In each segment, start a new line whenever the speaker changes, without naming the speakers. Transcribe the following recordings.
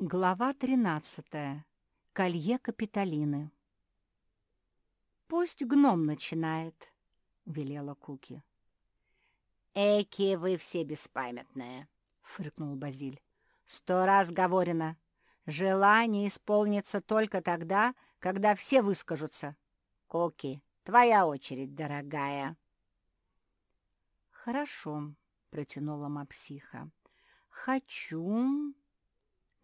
Глава 13. Колье Капитолины. «Пусть гном начинает», — велела Куки.
«Эки вы все беспамятные», — фыркнул Базиль. «Сто раз говорено. Желание исполнится только тогда, когда все выскажутся. Куки, твоя очередь, дорогая».
«Хорошо», — протянула Мапсиха. «Хочу...»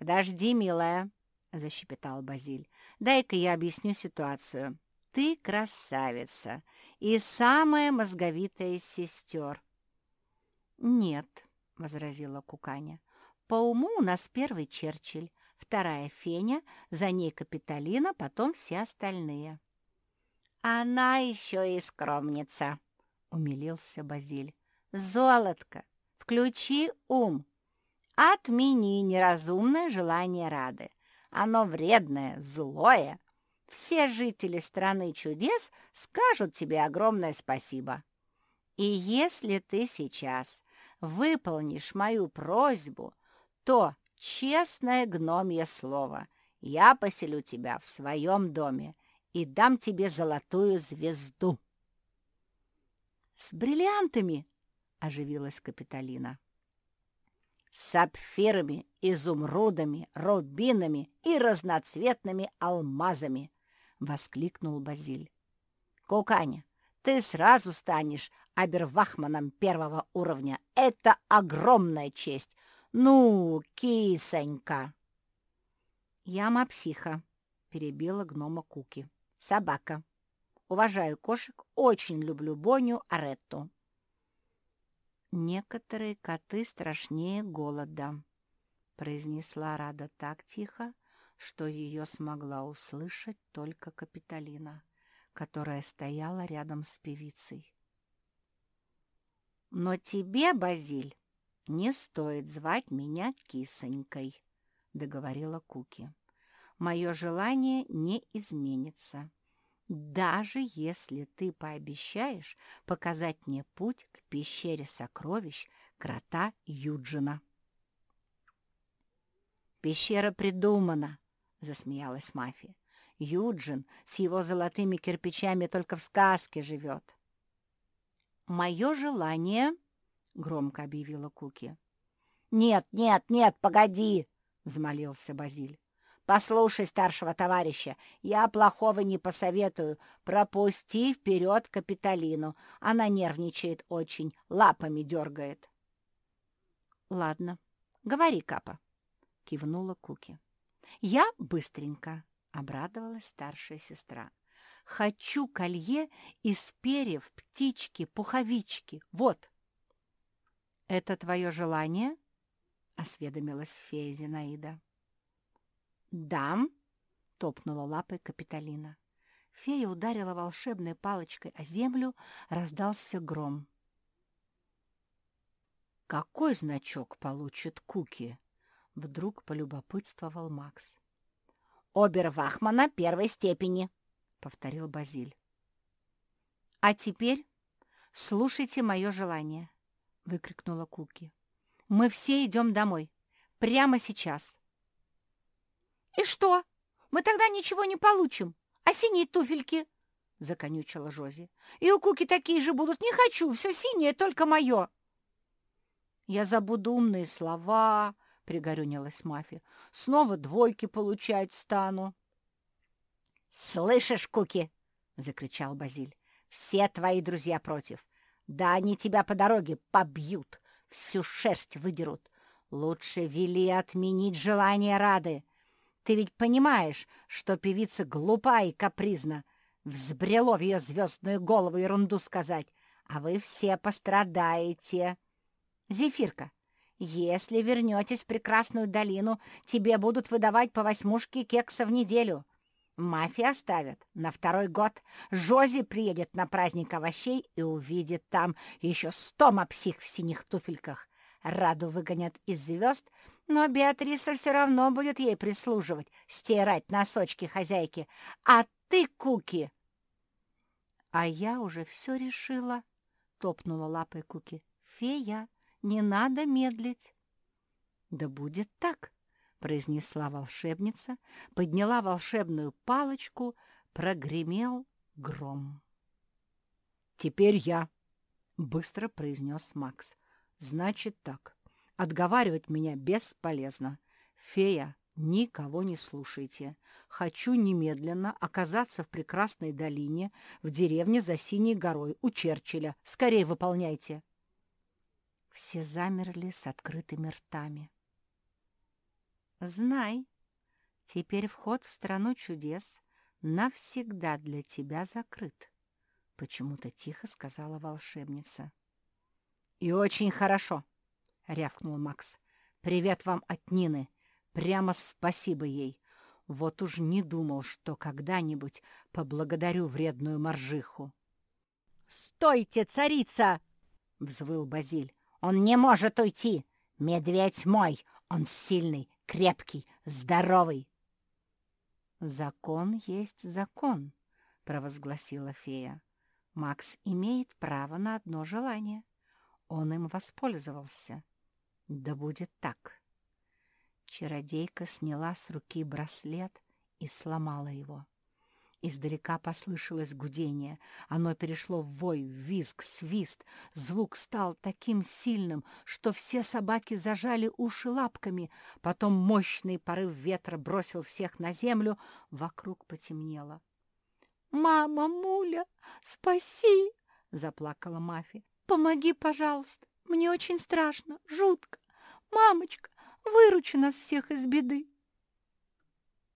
«Подожди, милая», — защепетал Базиль. «Дай-ка я объясню ситуацию. Ты красавица и самая мозговитая из сестер».
«Нет», — возразила Куканя. «По уму у нас первый Черчилль, вторая Феня, за ней Капитолина, потом все остальные».
«Она еще и скромница», — умилился Базиль. «Золотко, включи ум». Отмени неразумное желание Рады. Оно вредное, злое. Все жители страны чудес скажут тебе огромное спасибо. И если ты сейчас выполнишь мою просьбу, то, честное гномье слово, я поселю тебя в своем доме и дам тебе золотую звезду.
— С бриллиантами! — оживилась Капитолина
с сапфирами, изумрудами, рубинами и разноцветными алмазами!» — воскликнул Базиль. «Куканя, ты сразу станешь обервахманом первого уровня. Это огромная честь! Ну, кисонька!»
«Я мапсиха», — перебила гнома Куки.
«Собака. Уважаю кошек, очень люблю Боню Аретту.
«Некоторые коты страшнее голода», — произнесла Рада так тихо, что ее смогла услышать только Капитолина, которая стояла рядом с певицей.
«Но тебе, Базиль, не стоит звать меня кисонькой», — договорила Куки. «Мое желание не изменится даже если ты пообещаешь показать мне путь к пещере сокровищ крота Юджина. «Пещера придумана», — засмеялась мафия. «Юджин с его золотыми кирпичами только в сказке живет».
«Мое желание», — громко объявила Куки.
«Нет, нет, нет, погоди!» — взмолился Базиль. Послушай старшего товарища, я плохого не посоветую. Пропусти вперед Капитолину. Она нервничает очень, лапами дергает.
Ладно, говори, Капа, кивнула Куки. Я быстренько, обрадовалась старшая сестра. Хочу колье из перьев, птички, пуховички. Вот. Это твое желание? Осведомилась фея Зинаида.
«Дам!» — топнула лапой Капитолина.
Фея ударила волшебной палочкой о землю, раздался гром.
«Какой значок получит Куки?» — вдруг полюбопытствовал Макс. «Обервахмана первой степени», — повторил Базиль.
«А теперь слушайте мое желание», — выкрикнула Куки. «Мы все идем домой. Прямо сейчас.
«И что? Мы тогда ничего не получим. А синие туфельки?» — законючила Жози. «И у Куки такие же будут. Не хочу, все синее, только мое».
«Я забуду умные слова», — пригорюнилась Мафия. «Снова двойки получать стану».
«Слышишь, Куки?» — закричал Базиль. «Все твои друзья против. Да они тебя по дороге побьют, всю шерсть выдерут. Лучше вели отменить желание Рады. Ты ведь понимаешь, что певица глупа и капризна. Взбрело в ее звездную голову ерунду сказать, а вы все пострадаете. Зефирка, если вернетесь в прекрасную долину, тебе будут выдавать по восьмушке кекса в неделю. Мафия оставят на второй год. Жози приедет на праздник овощей и увидит там еще сто мопсих в синих туфельках. Раду выгонят из звезд, но Беатриса все равно будет ей прислуживать, стирать носочки хозяйки. А ты, Куки!»
«А я уже все решила», — топнула лапой Куки. «Фея, не надо медлить». «Да будет так», — произнесла волшебница, подняла волшебную палочку, прогремел гром. «Теперь я», — быстро произнес Макс. «Значит так, отговаривать меня бесполезно. Фея, никого не слушайте. Хочу немедленно оказаться в прекрасной долине, в деревне за Синей горой, у Черчилля. Скорее выполняйте». Все замерли с открытыми ртами. «Знай, теперь вход в страну чудес навсегда для тебя закрыт», — почему-то тихо сказала волшебница. «И очень хорошо», — рявкнул Макс. «Привет вам от Нины. Прямо спасибо ей. Вот уж не думал, что когда-нибудь поблагодарю вредную моржиху».
«Стойте, царица!» — взвыл Базиль. «Он не может уйти! Медведь мой! Он сильный, крепкий, здоровый!»
«Закон есть закон», — провозгласила фея. «Макс имеет право на одно желание. Он им воспользовался. Да будет так». Чародейка сняла с руки браслет и сломала его. Издалека послышалось гудение. Оно перешло в вой, визг, свист. Звук стал таким сильным, что все собаки зажали уши лапками. Потом мощный порыв ветра бросил всех на землю. Вокруг потемнело.
«Мама, Муля, спаси!» — заплакала Мафи. «Помоги, пожалуйста. Мне очень страшно, жутко. Мамочка, выручи нас всех из беды!»